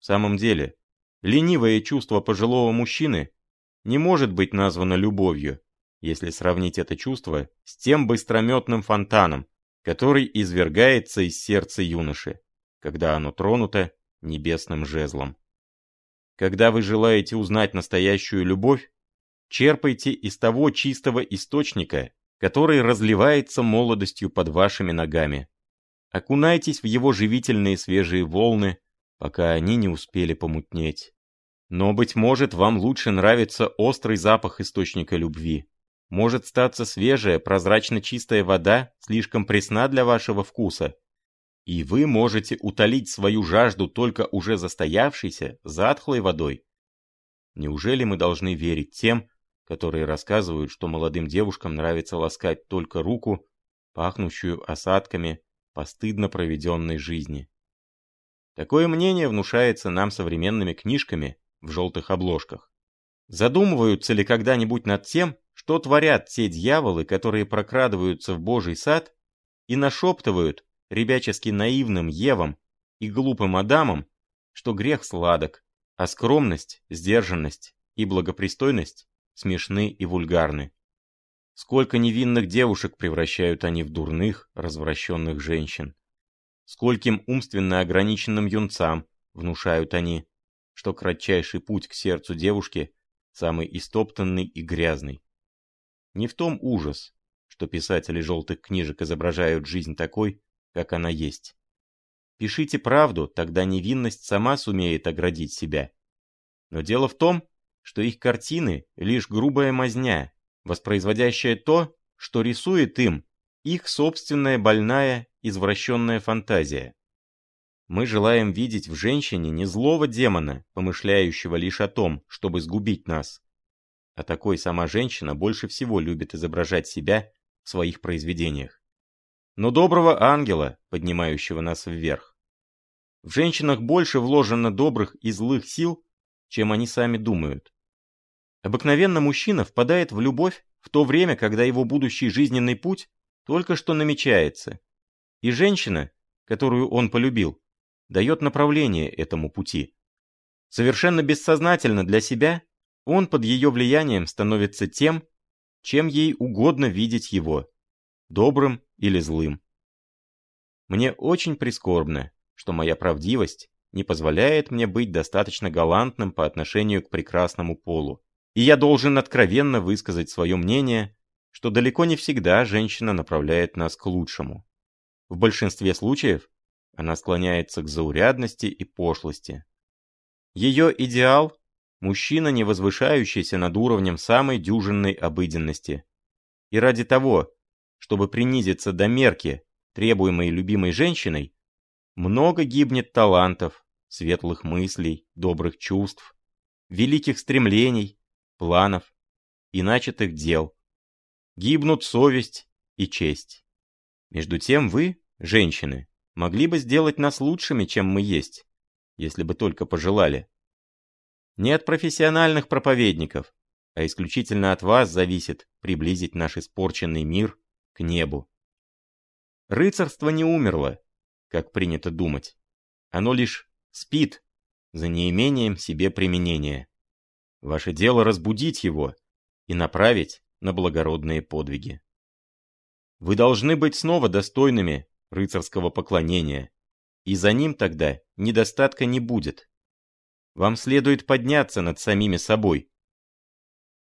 В самом деле, ленивое чувство пожилого мужчины не может быть названо любовью, если сравнить это чувство с тем быстрометным фонтаном, который извергается из сердца юноши, когда оно тронуто небесным жезлом. Когда вы желаете узнать настоящую любовь, черпайте из того чистого источника, который разливается молодостью под вашими ногами. Окунайтесь в его живительные свежие волны, пока они не успели помутнеть. Но, быть может, вам лучше нравится острый запах источника любви. Может статься свежая, прозрачно чистая вода слишком пресна для вашего вкуса. И вы можете утолить свою жажду только уже застоявшейся, затхлой водой. Неужели мы должны верить тем, которые рассказывают, что молодым девушкам нравится ласкать только руку, пахнущую осадками постыдно проведенной жизни? Такое мнение внушается нам современными книжками в желтых обложках. Задумываются ли когда-нибудь над тем, что творят те дьяволы, которые прокрадываются в Божий сад и нашептывают ребячески наивным Евам и глупым Адамам, что грех сладок, а скромность, сдержанность и благопристойность смешны и вульгарны. Сколько невинных девушек превращают они в дурных, развращенных женщин. Скольким умственно ограниченным юнцам внушают они, что кратчайший путь к сердцу девушки самый истоптанный и грязный. Не в том ужас, что писатели желтых книжек изображают жизнь такой, как она есть. Пишите правду, тогда невинность сама сумеет оградить себя. Но дело в том, что их картины — лишь грубая мазня, воспроизводящая то, что рисует им их собственная больная, извращенная фантазия. Мы желаем видеть в женщине не злого демона, помышляющего лишь о том, чтобы сгубить нас, а такой сама женщина больше всего любит изображать себя в своих произведениях. Но доброго ангела, поднимающего нас вверх. В женщинах больше вложено добрых и злых сил, чем они сами думают. Обыкновенно мужчина впадает в любовь в то время, когда его будущий жизненный путь только что намечается, и женщина, которую он полюбил, дает направление этому пути. Совершенно бессознательно для себя он под ее влиянием становится тем, чем ей угодно видеть его, добрым или злым. Мне очень прискорбно, что моя правдивость не позволяет мне быть достаточно галантным по отношению к прекрасному полу. И я должен откровенно высказать свое мнение, что далеко не всегда женщина направляет нас к лучшему. В большинстве случаев она склоняется к заурядности и пошлости. Ее идеал Мужчина, не возвышающийся над уровнем самой дюжинной обыденности. И ради того, чтобы принизиться до мерки, требуемой любимой женщиной, много гибнет талантов, светлых мыслей, добрых чувств, великих стремлений, планов и начатых дел. Гибнут совесть и честь. Между тем вы, женщины, могли бы сделать нас лучшими, чем мы есть, если бы только пожелали. Не от профессиональных проповедников, а исключительно от вас зависит приблизить наш испорченный мир к небу. Рыцарство не умерло, как принято думать. Оно лишь спит за неимением себе применения. Ваше дело разбудить его и направить на благородные подвиги. Вы должны быть снова достойными рыцарского поклонения, и за ним тогда недостатка не будет. Вам следует подняться над самими собой.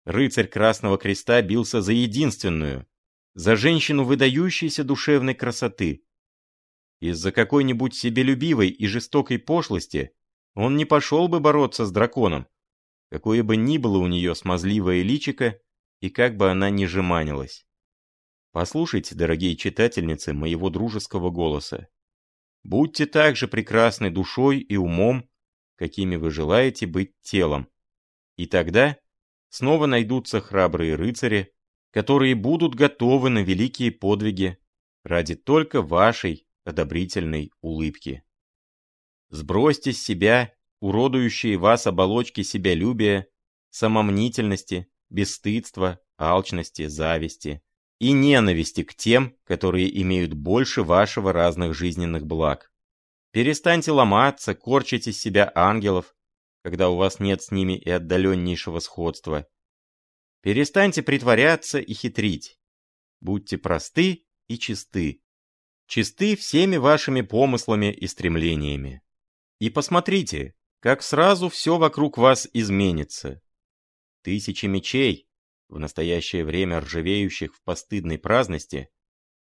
Рыцарь Красного Креста бился за единственную, за женщину выдающейся душевной красоты. Из-за какой-нибудь себелюбивой и жестокой пошлости он не пошел бы бороться с драконом, какое бы ни было у нее смазливое личико и как бы она ни жеманилась. Послушайте, дорогие читательницы моего дружеского голоса. Будьте также прекрасны душой и умом, какими вы желаете быть телом. И тогда снова найдутся храбрые рыцари, которые будут готовы на великие подвиги ради только вашей одобрительной улыбки. Сбросьте с себя уродующие вас оболочки себялюбия, самомнительности, бесстыдства, алчности, зависти и ненависти к тем, которые имеют больше вашего разных жизненных благ. Перестаньте ломаться, корчить из себя ангелов, когда у вас нет с ними и отдаленнейшего сходства. Перестаньте притворяться и хитрить. Будьте просты и чисты. Чисты всеми вашими помыслами и стремлениями. И посмотрите, как сразу все вокруг вас изменится. Тысячи мечей, в настоящее время ржавеющих в постыдной праздности,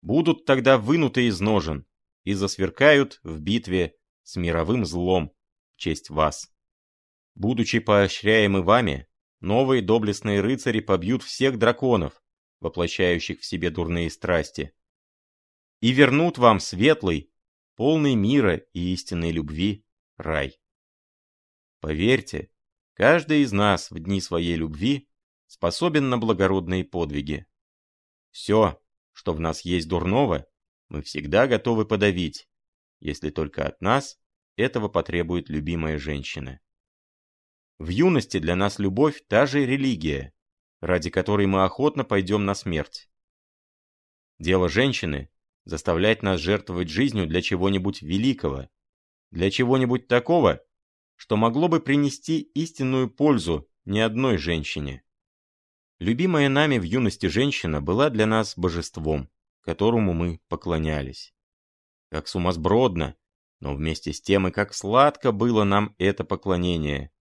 будут тогда вынуты из ножен и засверкают в битве с мировым злом в честь вас. Будучи поощряемы вами, новые доблестные рыцари побьют всех драконов, воплощающих в себе дурные страсти, и вернут вам светлый, полный мира и истинной любви рай. Поверьте, каждый из нас в дни своей любви способен на благородные подвиги. Все, что в нас есть дурного, мы всегда готовы подавить, если только от нас этого потребует любимая женщина. В юности для нас любовь – та же религия, ради которой мы охотно пойдем на смерть. Дело женщины – заставлять нас жертвовать жизнью для чего-нибудь великого, для чего-нибудь такого, что могло бы принести истинную пользу ни одной женщине. Любимая нами в юности женщина была для нас божеством которому мы поклонялись. Как сумасбродно, но вместе с тем и как сладко было нам это поклонение.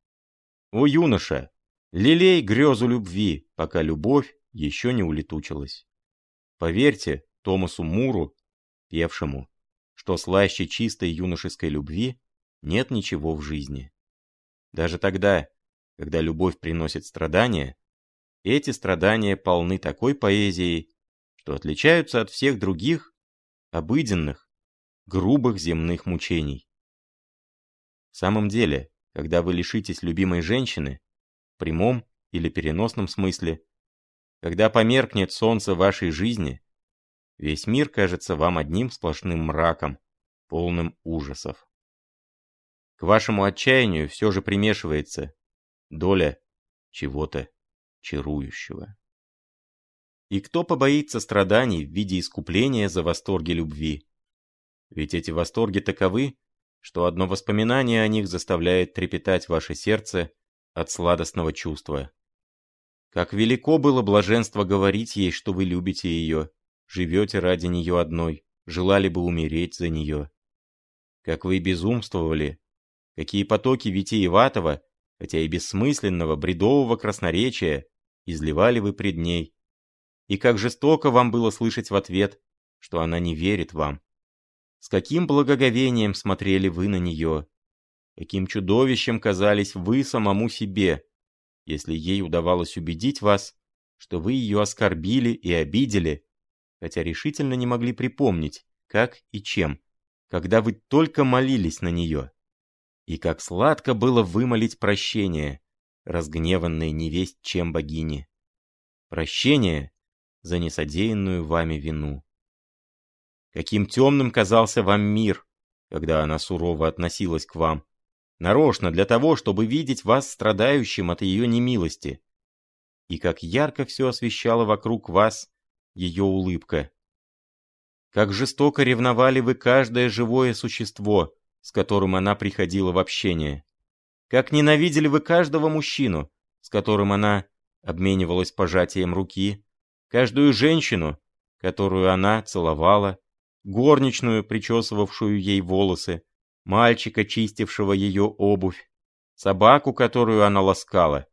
О, юноша, лелей грезу любви, пока любовь еще не улетучилась. Поверьте Томасу Муру, певшему, что слаще чистой юношеской любви нет ничего в жизни. Даже тогда, когда любовь приносит страдания, эти страдания полны такой поэзией, что отличаются от всех других обыденных, грубых земных мучений. В самом деле, когда вы лишитесь любимой женщины, в прямом или переносном смысле, когда померкнет солнце вашей жизни, весь мир кажется вам одним сплошным мраком, полным ужасов. К вашему отчаянию все же примешивается доля чего-то чарующего. И кто побоится страданий в виде искупления за восторги любви? Ведь эти восторги таковы, что одно воспоминание о них заставляет трепетать ваше сердце от сладостного чувства. Как велико было блаженство говорить ей, что вы любите ее, живете ради нее одной, желали бы умереть за нее. Как вы безумствовали, какие потоки витиеватого, хотя и бессмысленного, бредового красноречия изливали вы пред ней, и как жестоко вам было слышать в ответ, что она не верит вам. С каким благоговением смотрели вы на нее. Каким чудовищем казались вы самому себе, если ей удавалось убедить вас, что вы ее оскорбили и обидели, хотя решительно не могли припомнить, как и чем, когда вы только молились на нее. И как сладко было вымолить прощение, разгневанной невесть чем богини. Прощение, за несодеянную вами вину. Каким темным казался вам мир, когда она сурово относилась к вам, нарочно для того, чтобы видеть вас страдающим от ее немилости. И как ярко все освещало вокруг вас ее улыбка. Как жестоко ревновали вы каждое живое существо, с которым она приходила в общение. Как ненавидели вы каждого мужчину, с которым она обменивалась пожатием руки, каждую женщину, которую она целовала, горничную, причесывавшую ей волосы, мальчика, чистившего ее обувь, собаку, которую она ласкала.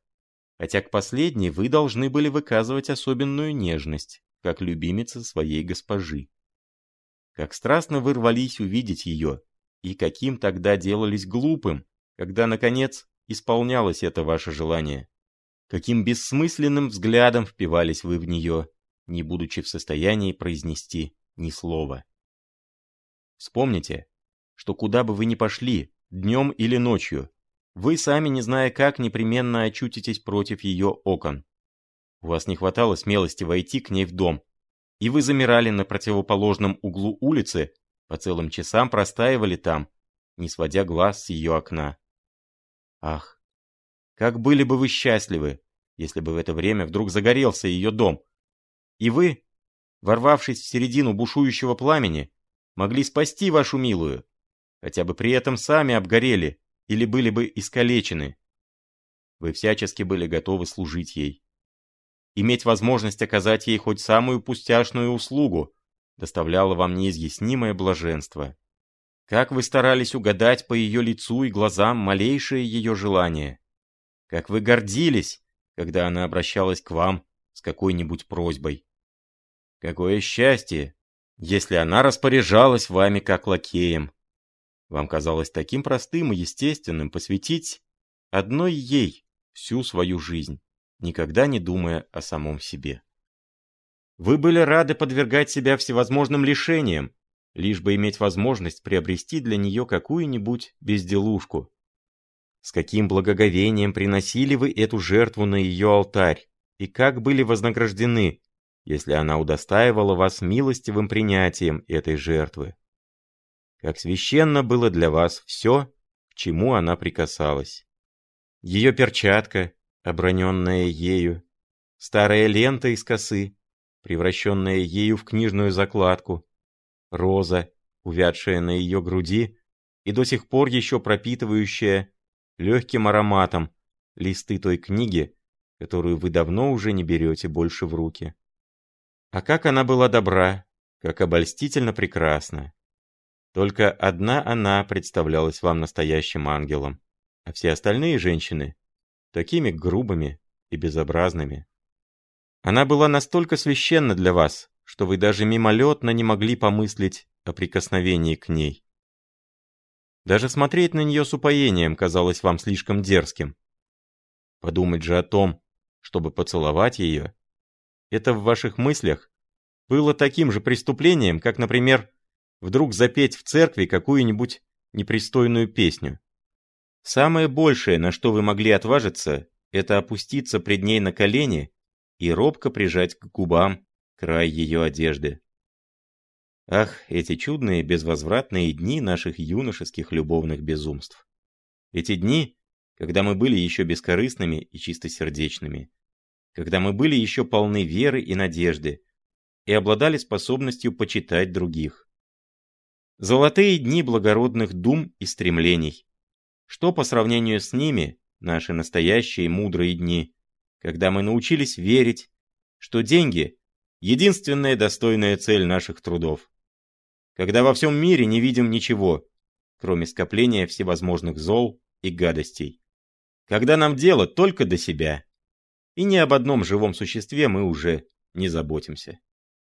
Хотя к последней вы должны были выказывать особенную нежность, как любимица своей госпожи. Как страстно вы рвались увидеть ее, и каким тогда делались глупым, когда, наконец, исполнялось это ваше желание каким бессмысленным взглядом впивались вы в нее, не будучи в состоянии произнести ни слова. Вспомните, что куда бы вы ни пошли, днем или ночью, вы сами, не зная как, непременно очутитесь против ее окон. У вас не хватало смелости войти к ней в дом, и вы замирали на противоположном углу улицы, по целым часам простаивали там, не сводя глаз с ее окна. Ах, как были бы вы счастливы, если бы в это время вдруг загорелся ее дом. И вы, ворвавшись в середину бушующего пламени, могли спасти вашу милую, хотя бы при этом сами обгорели или были бы искалечены. Вы всячески были готовы служить ей. Иметь возможность оказать ей хоть самую пустяшную услугу доставляло вам неизъяснимое блаженство. Как вы старались угадать по ее лицу и глазам малейшее ее желание. Как вы гордились, когда она обращалась к вам с какой-нибудь просьбой. Какое счастье, если она распоряжалась вами как лакеем. Вам казалось таким простым и естественным посвятить одной ей всю свою жизнь, никогда не думая о самом себе. Вы были рады подвергать себя всевозможным лишениям, лишь бы иметь возможность приобрести для нее какую-нибудь безделушку. С каким благоговением приносили вы эту жертву на ее алтарь, и как были вознаграждены, если она удостаивала вас милостивым принятием этой жертвы. Как священно было для вас все, к чему она прикасалась. Ее перчатка, оброненная ею, старая лента из косы, превращенная ею в книжную закладку, роза, увядшая на ее груди и до сих пор еще пропитывающая легким ароматом листы той книги, которую вы давно уже не берете больше в руки. А как она была добра, как обольстительно прекрасна. Только одна она представлялась вам настоящим ангелом, а все остальные женщины — такими грубыми и безобразными. Она была настолько священна для вас, что вы даже мимолетно не могли помыслить о прикосновении к ней. Даже смотреть на нее с упоением казалось вам слишком дерзким. Подумать же о том, чтобы поцеловать ее, это в ваших мыслях было таким же преступлением, как, например, вдруг запеть в церкви какую-нибудь непристойную песню. Самое большее, на что вы могли отважиться, это опуститься пред ней на колени и робко прижать к губам край ее одежды. Ах, эти чудные безвозвратные дни наших юношеских любовных безумств. Эти дни, когда мы были еще бескорыстными и чистосердечными, когда мы были еще полны веры и надежды и обладали способностью почитать других. Золотые дни благородных дум и стремлений. Что по сравнению с ними наши настоящие мудрые дни, когда мы научились верить, что деньги — единственная достойная цель наших трудов. Когда во всем мире не видим ничего, кроме скопления всевозможных зол и гадостей. Когда нам дело только до себя. И ни об одном живом существе мы уже не заботимся.